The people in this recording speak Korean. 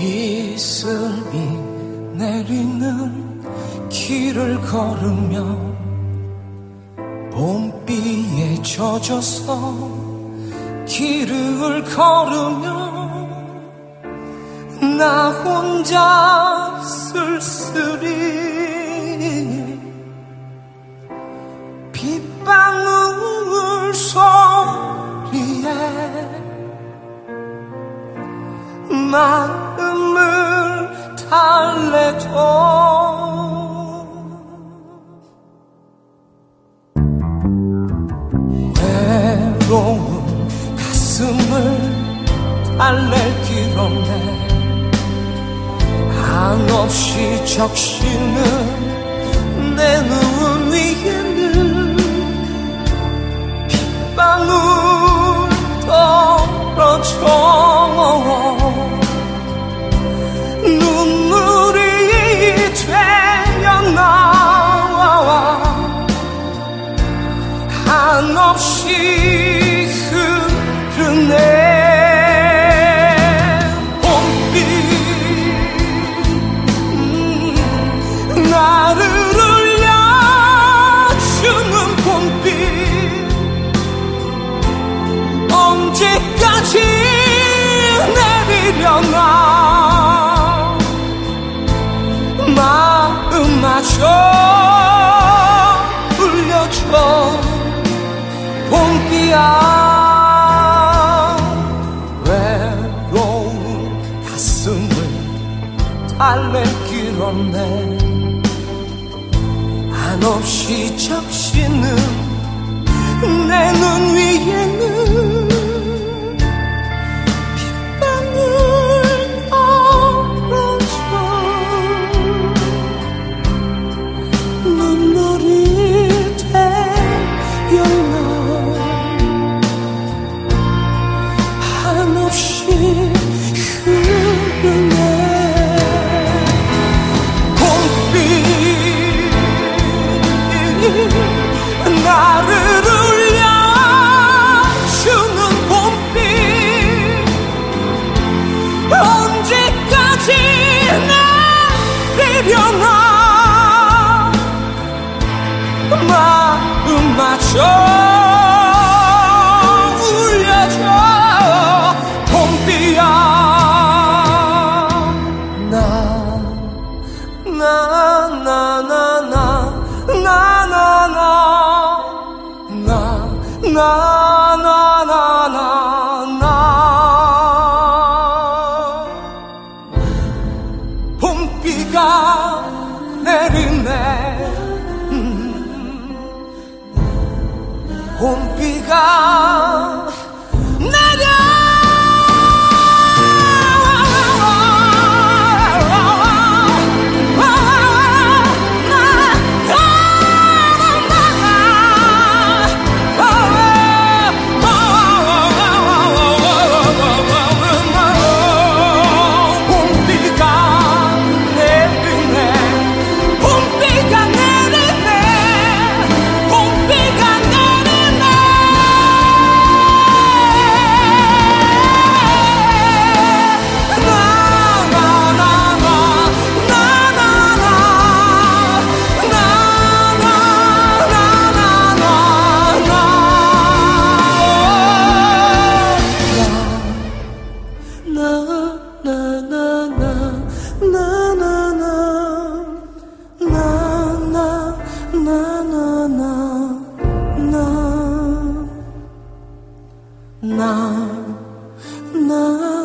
이슬이 내리는 길을 걸으며 봄비에 젖어서 길을 걸으며 나 혼자 쓸쓸히 마음을 달래도 외로운 가슴을 달랠 길 없네. 한없이 적시는 한없이 흐르네. 봄비 음, 나를 울려주는 봄비. 언제까지 내리려나? 마음마저 달랠 길 없네. 한없이 적시는 내 눈 위에는 나나나나나 봄비가 내리네 음. 봄비가 那那。